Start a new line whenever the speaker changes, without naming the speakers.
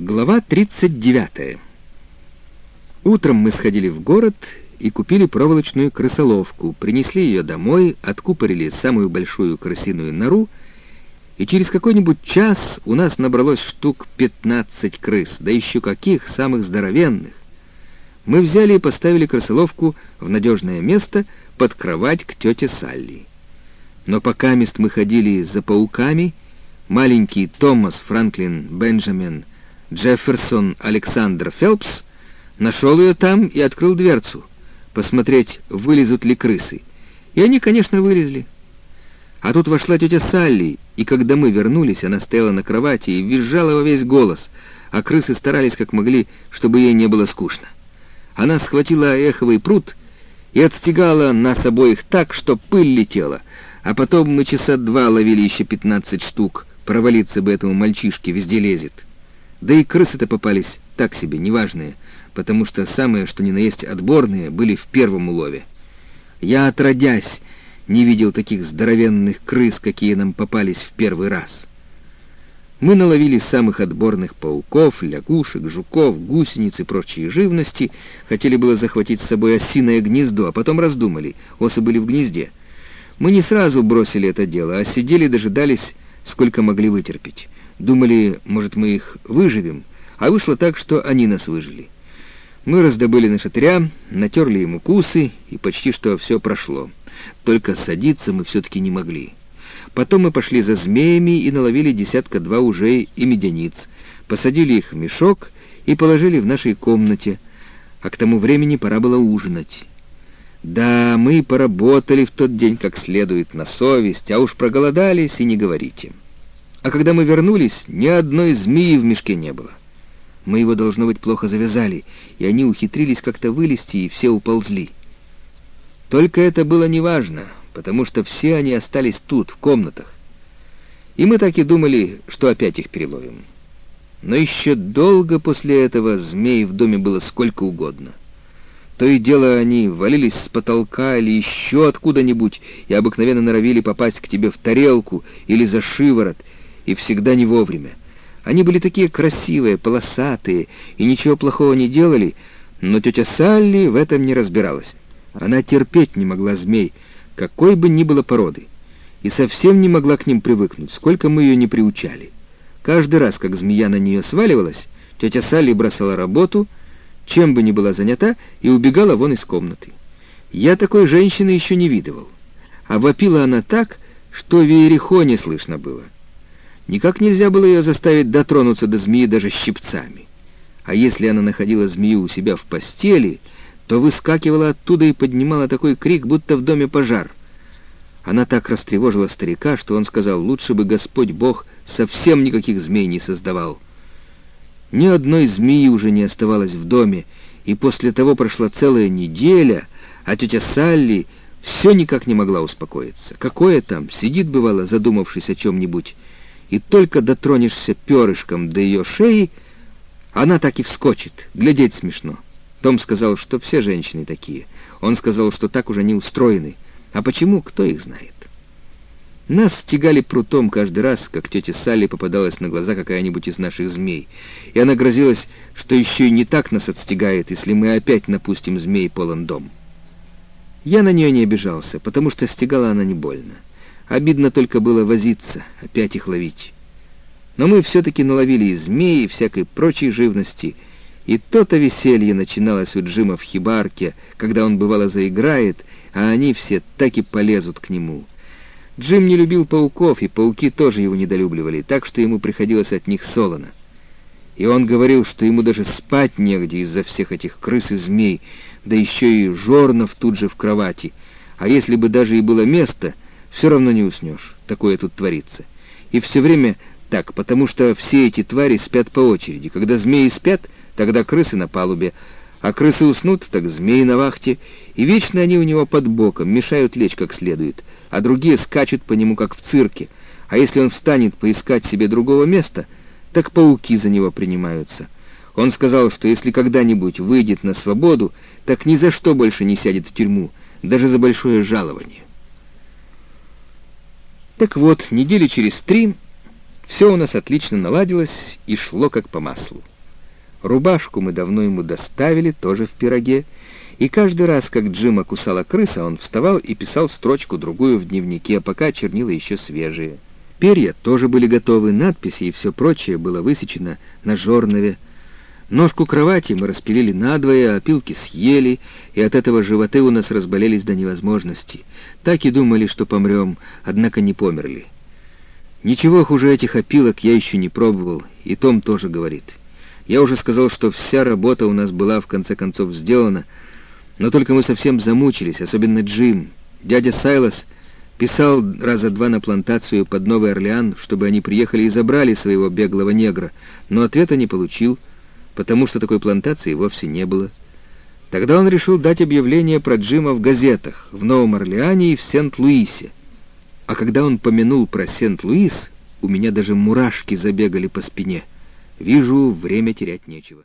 Глава 39. Утром мы сходили в город и купили проволочную крысоловку, принесли ее домой, откупорили самую большую крысиную нору, и через какой-нибудь час у нас набралось штук 15 крыс, да еще каких, самых здоровенных. Мы взяли и поставили крысоловку в надежное место под кровать к тете Салли. Но пока мест мы ходили за пауками, маленький Томас Франклин Бенджамин Джефферсон Александр Фелпс нашел ее там и открыл дверцу, посмотреть, вылезут ли крысы. И они, конечно, вылезли. А тут вошла тетя Салли, и когда мы вернулись, она стояла на кровати и визжала во весь голос, а крысы старались как могли, чтобы ей не было скучно. Она схватила эховый пруд и отстегала нас обоих так, что пыль летела, а потом мы часа два ловили еще пятнадцать штук, провалиться бы этому мальчишке, везде лезет. Да и крысы-то попались так себе, неважные, потому что самые, что ни на есть отборные, были в первом улове. Я, отродясь, не видел таких здоровенных крыс, какие нам попались в первый раз. Мы наловили самых отборных пауков, лягушек, жуков, гусениц и прочие живности, хотели было захватить с собой осиное гнездо, а потом раздумали, осы были в гнезде. Мы не сразу бросили это дело, а сидели дожидались, сколько могли вытерпеть. Думали, может, мы их выживем, а вышло так, что они нас выжили. Мы раздобыли на шатыря, натерли ему кусы, и почти что все прошло. Только садиться мы все-таки не могли. Потом мы пошли за змеями и наловили десятка-два ужей и медяниц, посадили их в мешок и положили в нашей комнате, а к тому времени пора было ужинать. Да, мы поработали в тот день как следует, на совесть, а уж проголодались и не говорите. А когда мы вернулись, ни одной змеи в мешке не было. Мы его, должно быть, плохо завязали, и они ухитрились как-то вылезти, и все уползли. Только это было неважно, потому что все они остались тут, в комнатах. И мы так и думали, что опять их переловим. Но еще долго после этого змей в доме было сколько угодно. То и дело они валились с потолка или еще откуда-нибудь и обыкновенно норовили попасть к тебе в тарелку или за шиворот — и всегда не вовремя. Они были такие красивые, полосатые, и ничего плохого не делали, но тетя Салли в этом не разбиралась. Она терпеть не могла змей, какой бы ни было породы, и совсем не могла к ним привыкнуть, сколько мы ее не приучали. Каждый раз, как змея на нее сваливалась, тетя Салли бросала работу, чем бы ни была занята, и убегала вон из комнаты. Я такой женщины еще не видывал. А вопила она так, что в Иерихоне слышно было. Никак нельзя было ее заставить дотронуться до змеи даже щипцами. А если она находила змею у себя в постели, то выскакивала оттуда и поднимала такой крик, будто в доме пожар. Она так растревожила старика, что он сказал, лучше бы Господь Бог совсем никаких змей не создавал. Ни одной змеи уже не оставалось в доме, и после того прошла целая неделя, а тетя Салли все никак не могла успокоиться. Какое там, сидит, бывало, задумавшись о чем-нибудь, и только дотронешься перышком до ее шеи, она так и вскочит. Глядеть смешно. Том сказал, что все женщины такие. Он сказал, что так уже не устроены. А почему, кто их знает? Нас стегали прутом каждый раз, как тете Салли попадалась на глаза какая-нибудь из наших змей, и она грозилась, что еще и не так нас отстегает, если мы опять напустим змей полон дом. Я на нее не обижался, потому что стегала она не больно. Обидно только было возиться, опять их ловить. Но мы все-таки наловили и змеи, и всякой прочей живности, и то-то веселье начиналось у Джима в хибарке, когда он бывало заиграет, а они все так и полезут к нему. Джим не любил пауков, и пауки тоже его недолюбливали, так что ему приходилось от них солоно. И он говорил, что ему даже спать негде из-за всех этих крыс и змей, да еще и жорнов тут же в кровати. А если бы даже и было место, все равно не уснешь. Такое тут творится. И все время так, потому что все эти твари спят по очереди. Когда змеи спят, тогда крысы на палубе, а крысы уснут, так змеи на вахте, и вечно они у него под боком, мешают лечь как следует, а другие скачут по нему, как в цирке. А если он встанет поискать себе другого места, так пауки за него принимаются. Он сказал, что если когда-нибудь выйдет на свободу, так ни за что больше не сядет в тюрьму, даже за большое жалование. Так вот, недели через три Все у нас отлично наладилось и шло как по маслу. Рубашку мы давно ему доставили, тоже в пироге, и каждый раз, как Джима кусала крыса, он вставал и писал строчку-другую в дневнике, пока чернила еще свежие. Перья тоже были готовы, надписи и все прочее было высечено на жорнове. Ножку кровати мы распилили надвое, опилки съели, и от этого животы у нас разболелись до невозможности. Так и думали, что помрем, однако не померли. Ничего хуже этих опилок я еще не пробовал, и Том тоже говорит. Я уже сказал, что вся работа у нас была в конце концов сделана, но только мы совсем замучились, особенно Джим. Дядя Сайлас писал раза два на плантацию под Новый Орлеан, чтобы они приехали и забрали своего беглого негра, но ответа не получил, потому что такой плантации вовсе не было. Тогда он решил дать объявление про Джима в газетах, в Новом Орлеане и в Сент-Луисе. А когда он помянул про Сент-Луис, у меня даже мурашки забегали по спине. Вижу, время терять нечего.